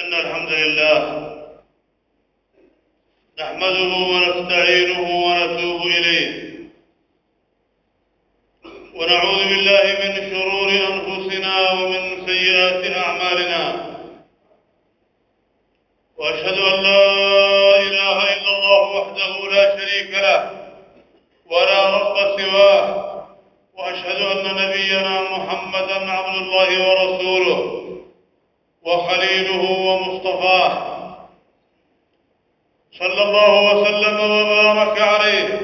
إن الحمد لله نحمده ونستعينه ونتوب إليه. ونعوذ بالله من شرور أنفسنا ومن سيئات أعمالنا. وأشهد أن لا إله إلا الله وحده لا شريك له ولا رب سواه. وأشهد أن نبينا محمدا عبد الله ورسوله. وخليله ومصطفاه. صلى الله وسلم وبارك عليه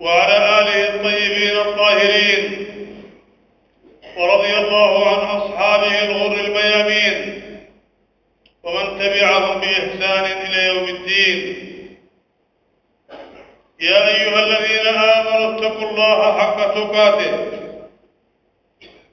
وعلى آله الطيبين الطاهرين. ورضي الله عن أصحابه الغر الميامين ومن تبعهم بإحسان إلى يوم الدين. يا أيها الذين آمنوا اتقوا الله حق تقاته.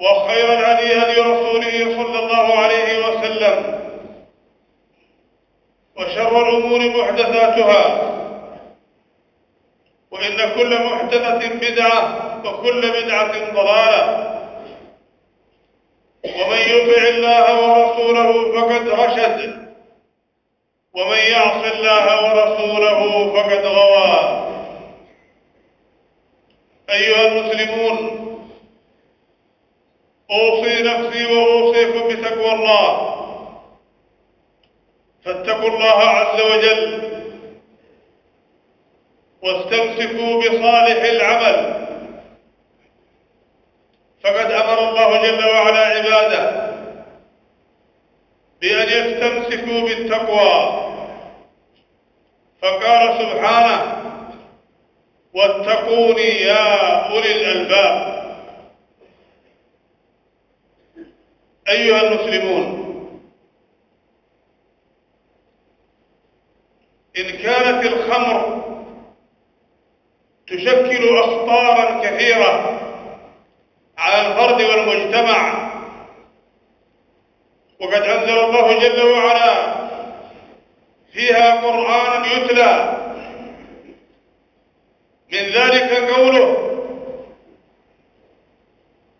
وخير الهدي هدي رسوله صلى الله عليه وسلم وشر الأمور محدثاتها وإن كل محدثة بدعة وكل بدعة ضلالة ومن يطع الله ورسوله فقد رشد ومن يعص الله ورسوله فقد غوى أيها المسلمون أوصي نفسي وأوصيكم بتقوى الله. فاتقوا الله عز وجل واستمسكوا بصالح العمل. فقد أمر الله جل وعلا عباده بأن يستمسكوا بالتقوى. فقال سبحانه واتقوني يا أولي الألباب. أيها المسلمون إن كانت الخمر تشكل أخطارا كثيرة على الفرد والمجتمع وقد أنزل الله جل وعلا فيها قرآنا يتلى من ذلك قوله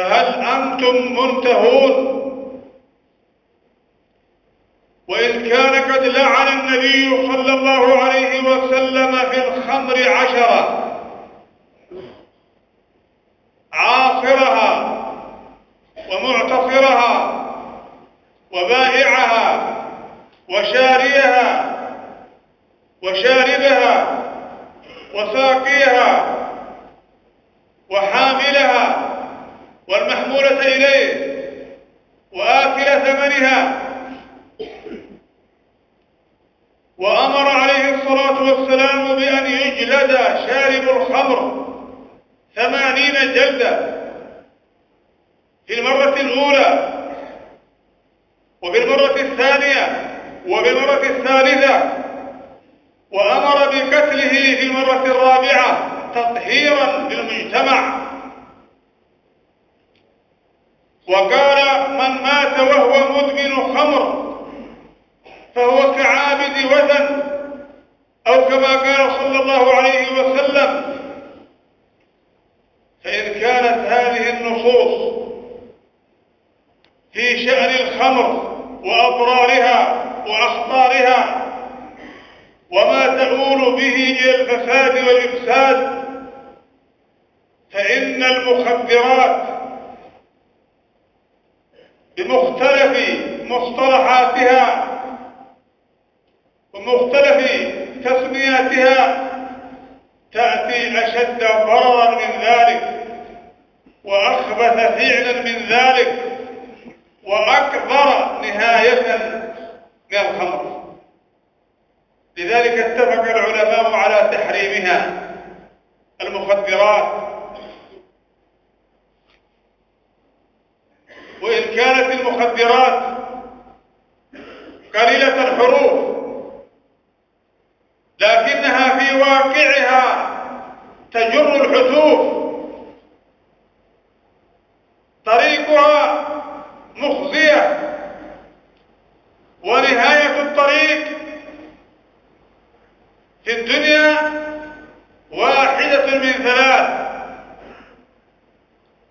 فهل أنتم منتهون وإن كان قد لعن النبي صلى الله عليه وسلم في الخمر عشرة عاصرها ومعتصرها وبائعها وشاريها وشاربها وساقيها وحاملها والمحمولة إليه وآكل ثمنها وأمر عليه الصلاة والسلام بأن يجلد شارب الخمر ثمانين جلدة في المرة الأولى وفي المرة الثانية وفي المرة الثالثة وأمر بقتله في المرة الرابعة تطهيرا للمجتمع وقال من مات وهو مدمن خمر فهو كعابد وثن أو كما قال صلى الله عليه وسلم فإن كانت هذه النصوص في شأن الخمر وأضرارها وأخطارها وما تؤول به إلى الفساد والإفساد فإن المخدرات بمختلف مصطلحاتها ومختلف تسمياتها تأتي أشد ضررا من ذلك وأخبث فعلا من ذلك وأكبر نهاية من الخمر لذلك اتفق العلماء على تحريمها. المخدرات. وإن كانت المخدرات قليلة الحروف لكنها في واقعها تجر الحتوف طريقها مخزية. ونهاية الطريق في الدنيا واحدة من ثلاث.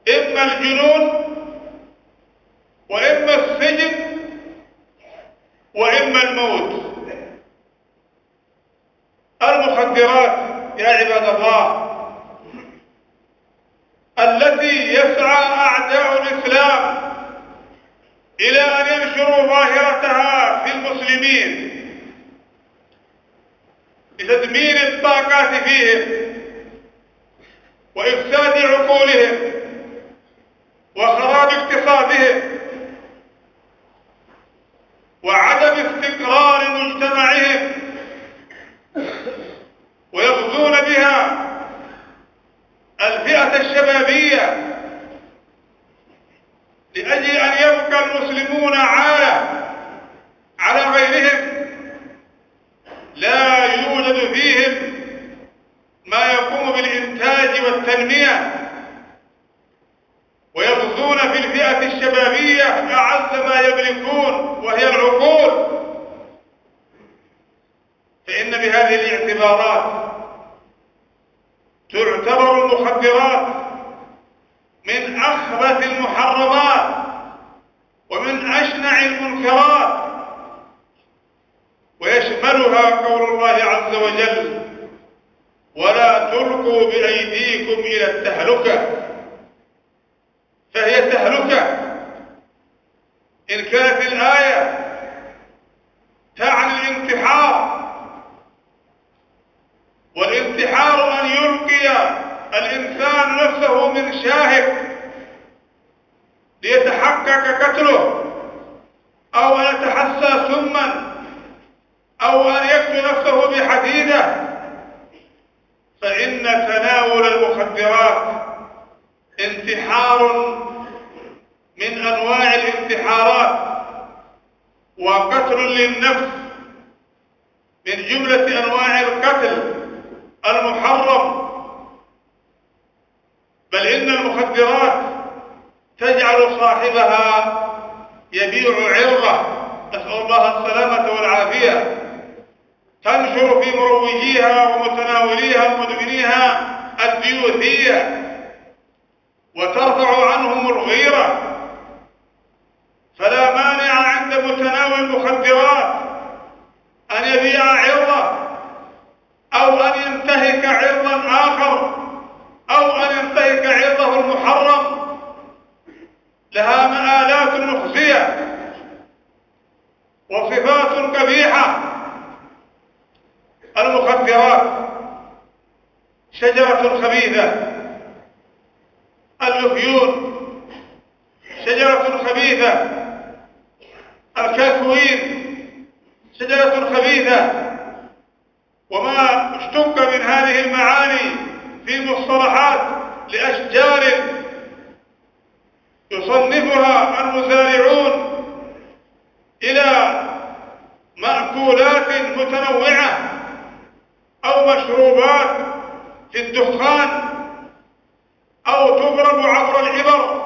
إما الجنون وإما السجن وإما الموت. المخدرات يا عباد الله التي يسعى أعداء الإسلام إلى أن ينشروا ظاهرتها في المسلمين. لتدمير الطاقات فيهم وإفساد عقولهم وخراب اقتصادهم وعدم استقرار مجتمعهم ويغزون بها الفئة الشبابية لأجل أن يبقى المسلمون عالة على غيرهم لا يوجد فيهم ما يقوم بالإنتاج والتنمية ويغزون في الفئة الشبابية أعز ما يملكون وهي العقول فإن بهذه الاعتبارات تعتبر المخدرات من أخبث المحرمات ومن أشنع المنكرات ويشملها قول الله عز وجل ولا تلقوا بأيديكم إلى التهلكة فهي تهلكة. إن كانت الآية تعني الانتحار. والانتحار أن يلقي الإنسان نفسه من شاهق ليتحقق قتله أو أن يتحسى سما أو أن يقتل نفسه بحديدة. فإن تناول المخدرات انتحار من أنواع الانتحارات وقتل للنفس من جملة أنواع القتل المحرم. بل إن المخدرات تجعل صاحبها يبيع عرضه. نسأل الله السلامة مروجيها ومتناوليها ومدمنيها الديوثية وترفع عنهم الغيرة. فلا مانع عند متناول المخدرات أن يبيع عرضه أو أن ينتهك عرضا آخر أو أن ينتهك عرضه المحرم. لها مآلات مخزية وصفات قبيحة المخدرات شجرة خبيثة. اللفيون شجرة خبيثة. الكاكوين شجرة خبيثة. وما اشتق من هذه المعاني في مصطلحات لأشجار يصنفها المزارعون إلى مأكولات متنوعة. أو مشروبات في الدخان أو تضرب عبر العبر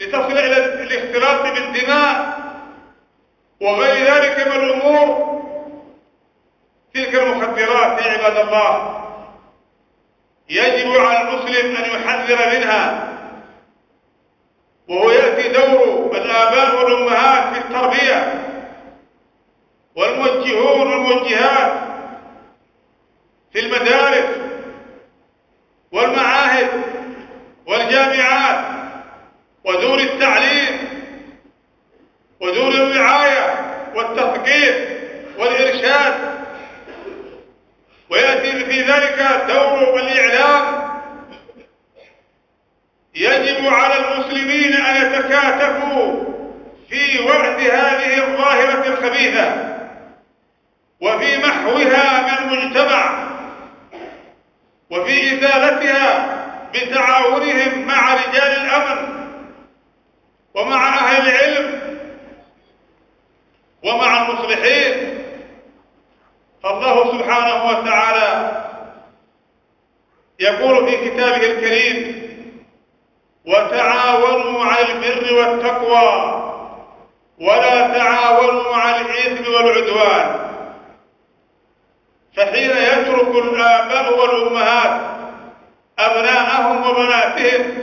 لتصل إلى الاختلاط بالدماء وغير ذلك من الأمور. تلك المخدرات يا عباد الله يجب على المسلم أن يحذر منها وهو يأتي دور الآباء والأمهات في التربية والموجهون والموجهات المدارس والمعاهد والجامعات ودور التعليم ودور الرعاية والتثقيف والإرشاد. ويأتي في ذلك دور الإعلام يجب على المسلمين أن يتكاتفوا في وعد هذه الظاهرة الخبيثة وفي محوها من المجتمع وفي إزالتها بتعاونهم مع رجال الأمن ومع أهل العلم ومع المصلحين. فالله سبحانه وتعالى يقول في كتابه الكريم وتعاونوا على البر والتقوى ولا تعاونوا على الإثم والعدوان. فحين يترك الآباء والأمهات أبناءهم وبناتهم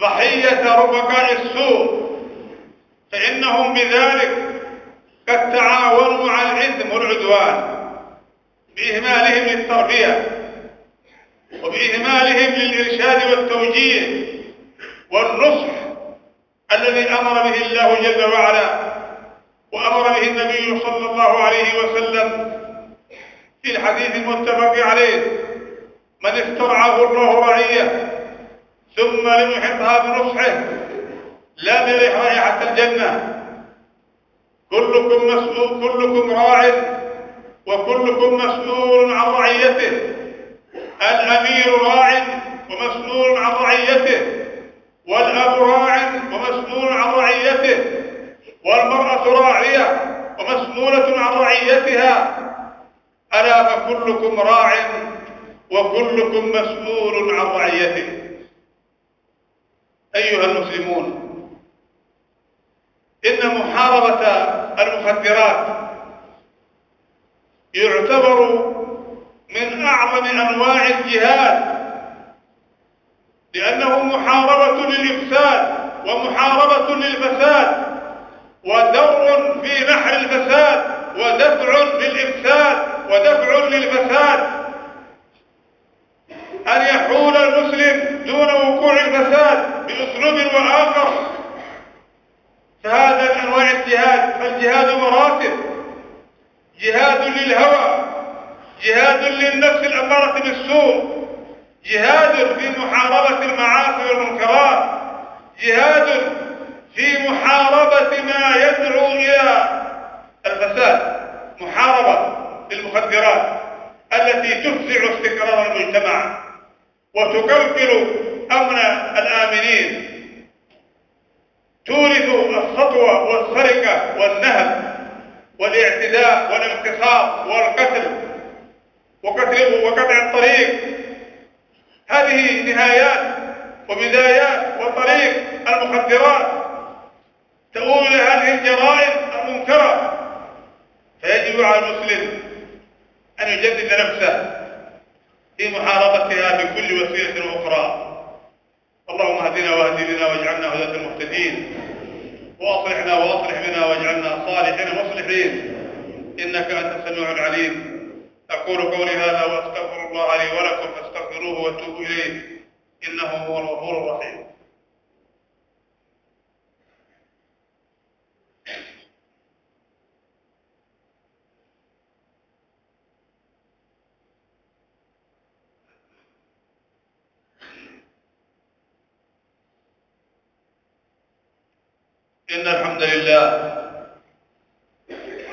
ضحية رفقاء السوء فإنهم بذلك قد تعاونوا على الإثم والعدوان بإهمالهم للتربية وبإهمالهم للإرشاد والتوجيه والنصح الذي أمر به الله جل وعلا وأمر به النبي صلى الله عليه وسلم في الحديث المتفق عليه. من استرعاه الله رعية ثم لم يحطها بنصحه لم يرح رائحة الجنة. كلكم مسؤول كلكم راع وكلكم مسؤول عن رعيته. الأمير راع ومسؤول عن رعيته. والأب راع ومسؤول عن رعيته. والمرأة راعية ومسؤولة عن رعيتها. ألا فكلكم راع وكلكم مسؤول عن رعيته. أيها المسلمون إن محاربة المخدرات يعتبر من أعظم أنواع الجهاد لأنه محاربة للإفساد ومحاربة للفساد ودر في نحر الفساد ودفع للإفساد. ودفع للفساد. أن يحول المسلم دون وقوع الفساد بأسلوب وآخر. فهذا من أنواع الجهاد فالجهاد مراتب. جهاد للهوى. جهاد للنفس الأمارة بالسوء. جهاد في محاربة المعاصي والمنكرات. جهاد في محاربة ما يدعو إلى الفساد. محاربة. للمخدرات التي تفزع استقرار المجتمع وتقلقل أمن الآمنين. تورث السطوة والسرقة والنهب والاعتداء والاغتصاب والقتل وقتل وقطع الطريق. هذه نهايات وبدايات وطريق المخدرات. تؤول هذه الجرائم المنكرة فيجب على المسلم أن يجدد نفسه في محاربتها بكل وسيلة أخرى. اللهم اهدنا واهد بنا واجعلنا هداة المهتدين وأصلحنا وأصلح بنا واجعلنا صالحين مصلحين إنك أنت السميع العليم. أقول قولي هذا وأستغفر الله لي ولكم فاستغفروه واتوبوا إليه. إنه هو الغفور الرحيم إن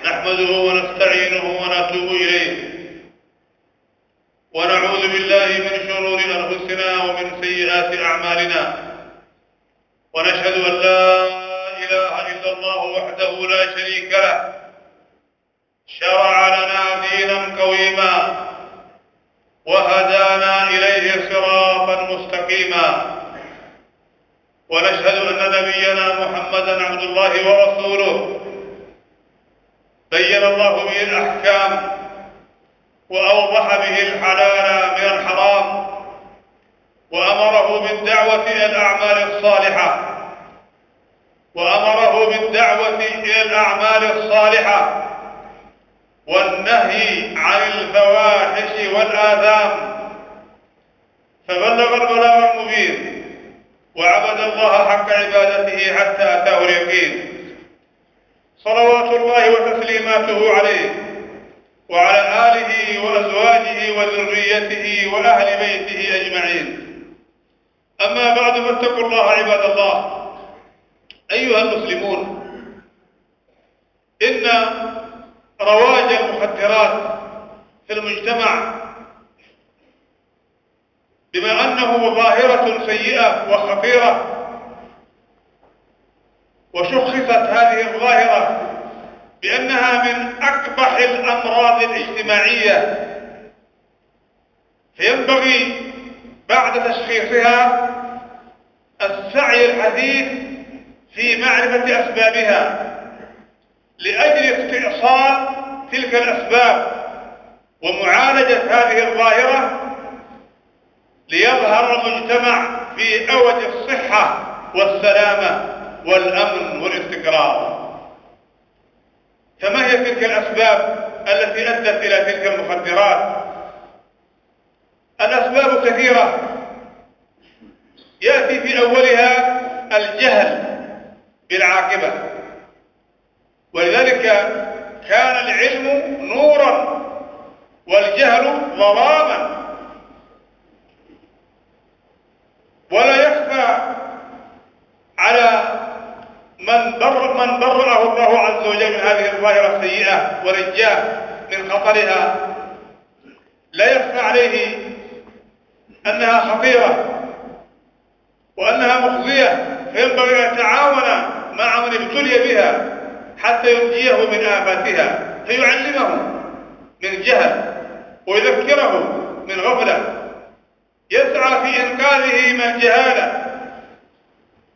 نحمده ونستعينه ونتوب إليه. ونعوذ بالله من شرور أنفسنا ومن سيئات أعمالنا. ونشهد أن لا إله إلا الله وحده لا شريك له. شرع لنا دينا قويما. وهدانا إليه صراطا مستقيما. ونشهد أن نبينا محمدا عبد الله ورسوله. بين الله به الأحكام وأوضح به الحلال من الحرام وأمره بالدعوة إلى الأعمال الصالحة وأمره بالدعوة إلى الأعمال الصالحة والنهي عن الفواحش والآثام. فبلغ البلاغ المبين وعبد الله حق عبادته حتى أتاه اليقين. صلوات الله وتسليماته عليه وعلى آله وأزواجه وذريته وأهل بيته أجمعين. أما بعد فاتقوا الله عباد الله. أيها المسلمون إن رواج المخدرات في المجتمع بما أنه ظاهرة سيئة وخطيرة وشخصت هذه الظاهرة بأنها من أقبح الأمراض الاجتماعية فينبغي بعد تشخيصها السعي الحثيث في معرفة أسبابها لأجل استئصال تلك الأسباب ومعالجة هذه الظاهرة ليظهر المجتمع في أوج الصحة والسلامة والأمن والاستقرار. فما هي تلك الأسباب التي أدت إلى تلك المخدرات؟ الأسباب كثيرة. يأتي في أولها الجهل بالعاقبة. ولذلك كان العلم نورا والجهل ظلاما. ولا يخفى على من بر من برأه الله عز وجل من هذه الظاهرة السيئة ونجاه من خطرها. لا يخفى عليه أنها خطيرة وأنها مخزية فينبغي أن يتعاون مع من ابتلي بها حتى ينجيه من آفاتها فيعلمه من جهل ويذكره من غفلة. يسعى في إنقاذه من الجهالة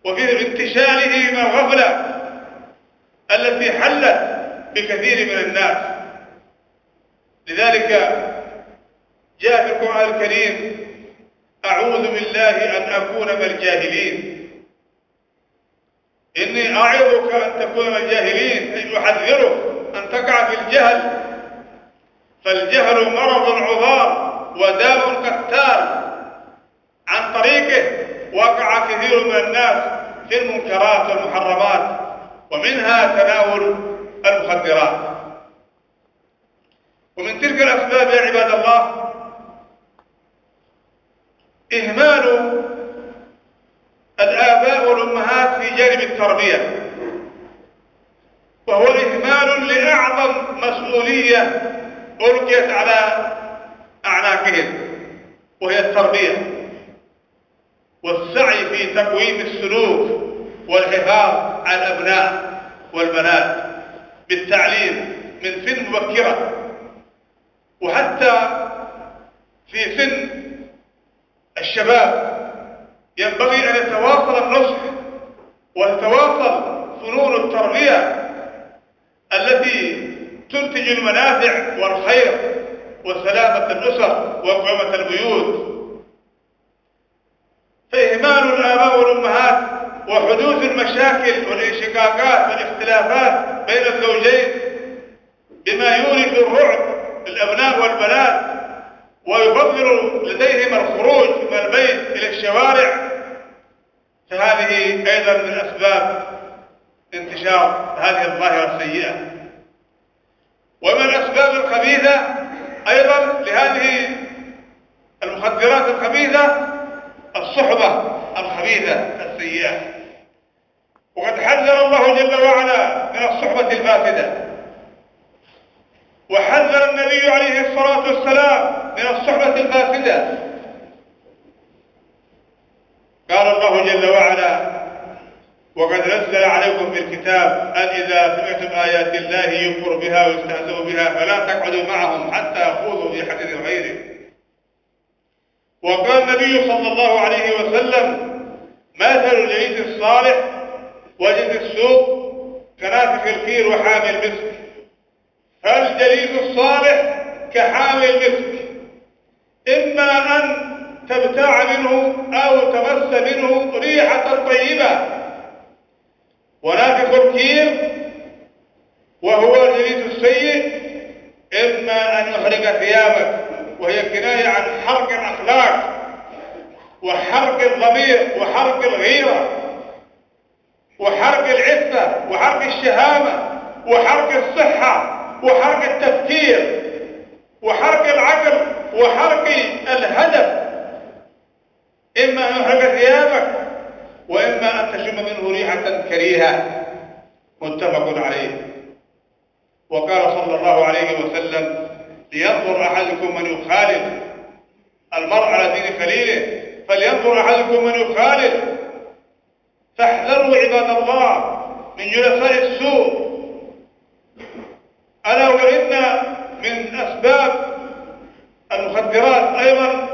وفي انتشاله من الغفلة التي حلت بكثير من الناس. لذلك جاء في القرآن الكريم أعوذ بالله أن أكون من الجاهلين. إني أعظك أن تكون من الجاهلين أي أحذرك أن تقع في الجهل. فالجهل مرض عضال وداء قتال طريقه وقع كثير من الناس في المنكرات والمحرمات ومنها تناول المخدرات. ومن تلك الأسباب يا عباد الله إهمال الآباء والأمهات في جانب التربية. وهو إهمال لأعظم مسؤولية ألقيت على أعناقهم وهي التربية. والسعي في تقويم السلوك والحفاظ على الأبناء والبنات بالتعليم من سن مبكرة. وحتى في سن الشباب ينبغي أن يتواصل النصح وتتواصل فنون التربية التي تنتج المنافع والخير وسلامة الأسر وقومة البيوت. فإهمال الآباء والأمهات وحدوث المشاكل والانشقاقات والاختلافات بين الزوجين بما يورث الرعب للأبناء والبنات ويفضل لديهم الخروج من البيت إلى الشوارع. فهذه أيضا من أسباب انتشار هذه الظاهرة السيئة. ومن الأسباب الخبيثة أيضا لهذه المخدرات الخبيثة الصحبة الخبيثة السيئة. وقد حذر الله جل وعلا من الصحبة الفاسدة وحذر النبي عليه الصلاة والسلام من الصحبة الفاسدة قال الله جل وعلا وقد نزل عليكم في الكتاب أن إذا سمعتم آيات الله يكفر بها ويستهزئ بها فلا تقعدوا معهم حتى يخوضوا في حديث غيره. وقال النبي صلى الله عليه وسلم مثل الجليس الصالح وجليس السوء كنافخ الكير وحامل المسك. فالجليس الصالح كحامل المسك. إما أن تبتاع منه أو تمس منه ريحة طيبة. ونافخ الكير وهو الجليس السيء إما أن يحرق ثيابك وهي كناية عن حرق الأخلاق وحرق الضمير وحرق الغيرة وحرق العفة وحرق الشهامة وحرق الصحة وحرق التفكير وحرق العقل وحرق الهدف. إما أن يحرق ثيابك وإما أن تشم منه ريحة كريهة. متفق عليه. وقال صلى الله عليه وسلم لينظر أحدكم من يخالل المرء على دين خليله فلينظر أحدكم من يخالل فاحذروا عباد الله من جلساء السوء. ألا وإن من أسباب المخدرات أيضا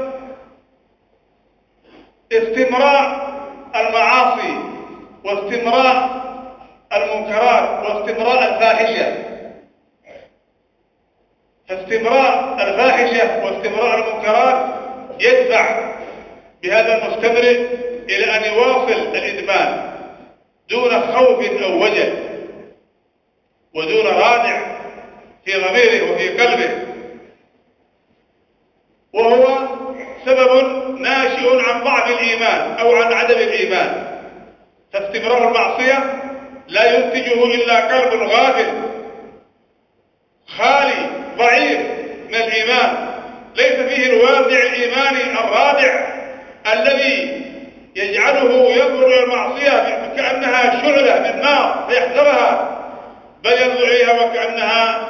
استمراء المعاصي واستمراء المنكرات واستمراء الفاحشة. فاستمراء الفاحشة واستمراء المنكرات يدفع بهذا المستمر إلى أن يواصل الإدمان دون خوف أو وجل ودون رادع في ضميره وفي قلبه. وهو سبب ناشئ عن ضعف الإيمان أو عن عدم الإيمان. فاستمرار المعصية لا ينتجه إلا قلب غافل خالي الإيمان. ليس فيه الوازع الإيماني الرادع الذي يجعله إلى المعصية كأنها شعلة من نار فيحذرها بل ينظر إليها وكأنها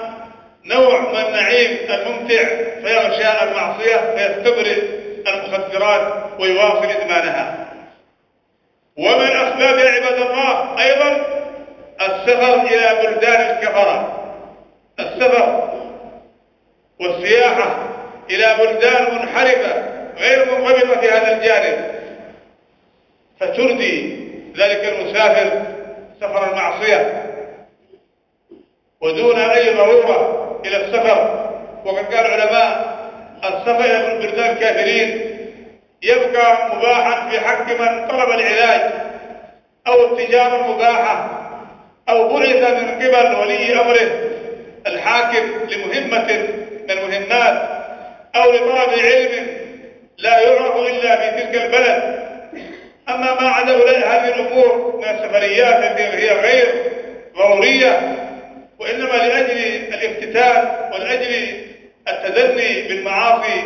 نوع من النعيم الممتع فيغشى المعصية فيستبرئ المخدرات ويواصل إدمانها. ومن أسبابها عباد الله أيضا السفر إلى بلدان الكفرة. السفر والسياحة إلى بلدان منحرفة غير منضبطة في هذا الجانب. فتردي ذلك المسافر سفر المعصية. ودون أي ضرورة إلى السفر وقد قال العلماء السفر إلى بلدان الكافرين يبقى مباحا في حق من طلب العلاج أو التجارة المباحة أو بعث من قبل ولي أمره الحاكم لمهمة المهمات أو لطلب علم لا يعرف إلا في تلك البلد. أما ما عدا هذه الأمور من السفريات التي هي غير ضرورية وإنما لأجل الافتتان ولأجل التدني بالمعاصي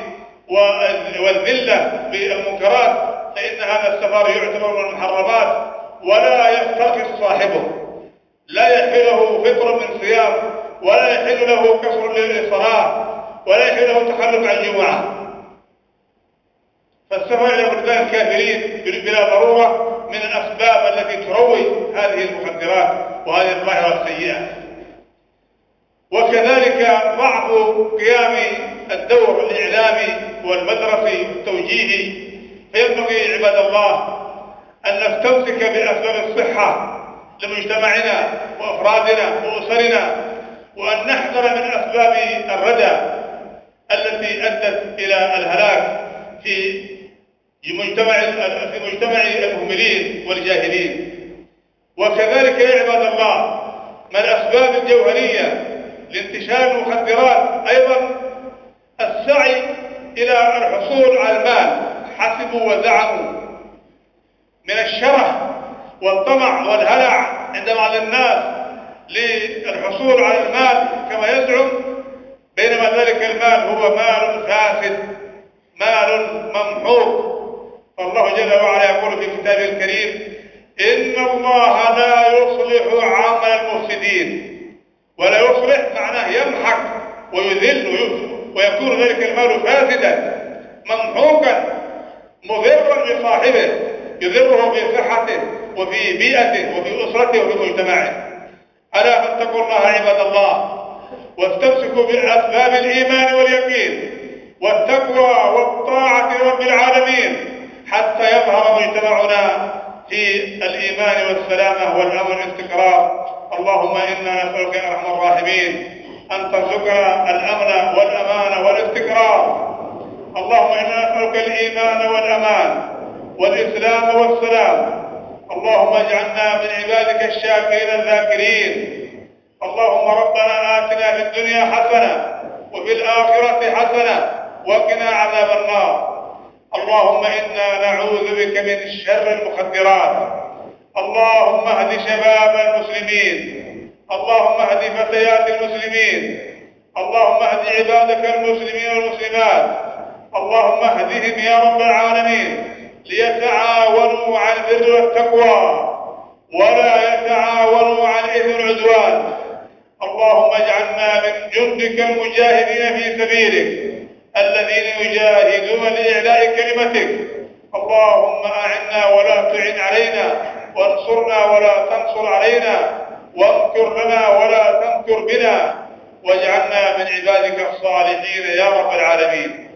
والذلة بالمنكرات فإن هذا السفر يعتبر من المحرمات ولا يسترخص صاحبه. لا يحله فطر من صيام ولا يحل له كسر للصلاة ولا يحل له تخلف عن الجمعة فالسفر إلى بلدان الكافرين بلا ضرورة من الأسباب التي تروج هذه المخدرات وهذه الظاهرة السيئة. وكذلك ضعف قيام الدور الإعلامي والمدرسي والتوجيهي فينبغي عباد الله أن نستمسك بأسباب الصحة لمجتمعنا وأفرادنا وأسرنا وأن نحذر من أسباب الردى التي أدت إلى الهلاك في مجتمع في مجتمع المهملين والجاهلين. وكذلك يا عباد الله من الأسباب الجوهرية لانتشار المخدرات أيضا السعي إلى الحصول على المال. حسبوا وزعموا من الشره والطمع والهلع عند بعض الناس للحصول على المال كما يزعم بينما ذلك المال هو مال فاسد مال ممحوق. فالله جل وعلا يقول في كتابه الكريم إن الله لا يصلح عمل المفسدين ولا يصلح معناه يمحق ويذل ويكون ذلك المال فاسدا ممحوقا مضرا لصاحبه يضره في صحته وفي بيئته وفي أسرته وفي مجتمعه. ألا فاتقوا الله عباد الله. واستمسكوا بأسباب الإيمان واليقين والتقوى والطاعة لرب العالمين حتى يظهر مجتمعنا في الإيمان والسلامة والأمن والاستقرار. اللهم إنا نسألك يا أرحم الراحمين أن ترزقنا الأمن والأمان والاستقرار. اللهم إنا نسألك الإيمان والأمان والإسلام والسلام. اللهم اجعلنا من عبادك الشاكرين الذاكرين. اللهم ربنا في الدنيا حسنة وفي الآخرة حسنة وقنا عذاب النار. اللهم إنا نعوذ بك من شر المخدرات. اللهم اهد شباب المسلمين. اللهم اهد فتيات المسلمين. اللهم اهد عبادك المسلمين والمسلمات. اللهم اهدهم يا رب العالمين. ليتعاونوا على البر والتقوى. ولا يتعاونوا على الإثم والعدوان. اللهم اجعلنا من جندك المجاهدين في سبيلك الذين يجاهدون لإعلاء كلمتك. اللهم أعنا ولا تعن علينا وانصرنا ولا تنصر علينا وامكر لنا ولا تمكر بنا واجعلنا من عبادك الصالحين يا رب العالمين.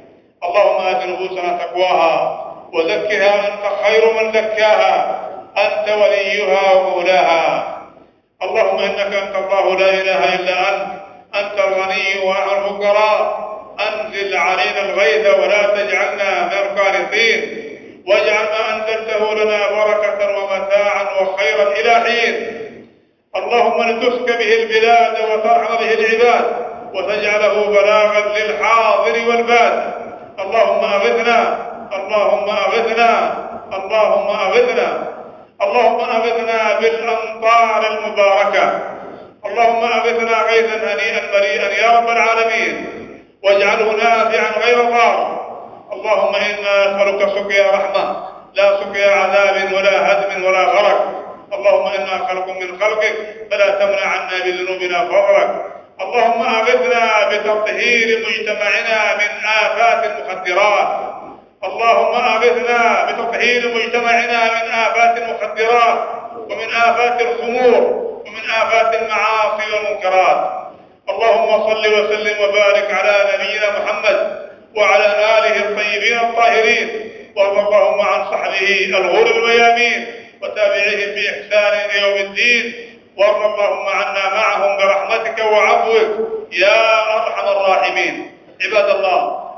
اللهم آت نفوسنا تقواها وزكها أنت خير من زكاها أنت وليها ومولاها. اللهم إنك أنت الله لا إله إلا أنت أنت الغني وأعلى الفقراء. أنزل علينا الغيث ولا تجعلنا من القانطين واجعل ما أنزلته لنا بركة ومتاعا وخيرا إلى حين. اللهم لتسك به البلاد وترحم به العباد وتجعله بلاغا للحاضر والباد. اللهم أغثنا اللهم أغثنا اللهم أغثنا. اللهم أغثنا بالأمطار المباركة. اللهم أغثنا غيثا هنيئا مريئا يا رب العالمين. واجعله نافعا غير ضار اللهم إنا نسألك سقيا رحمة. لا سقيا عذاب ولا هدم ولا غرق. اللهم إنا خلق من خلقك. فلا تمنع عنا بذنوبنا فضلك. اللهم أغثنا بتطهير مجتمعنا من آفات المخدرات اللهم أغثنا بتطهير مجتمعنا من آفات المخدرات ومن آفات الخمور ومن آفات المعاصي والمنكرات. اللهم صل وسلم وبارك على نبينا محمد وعلى آله الطيبين الطاهرين وارض اللهم عن صحبه الغر الميامين وتابعيهم بإحسان إلى يوم الدين وارض اللهم عنا معهم برحمتك وعفوك يا أرحم الراحمين. عباد الله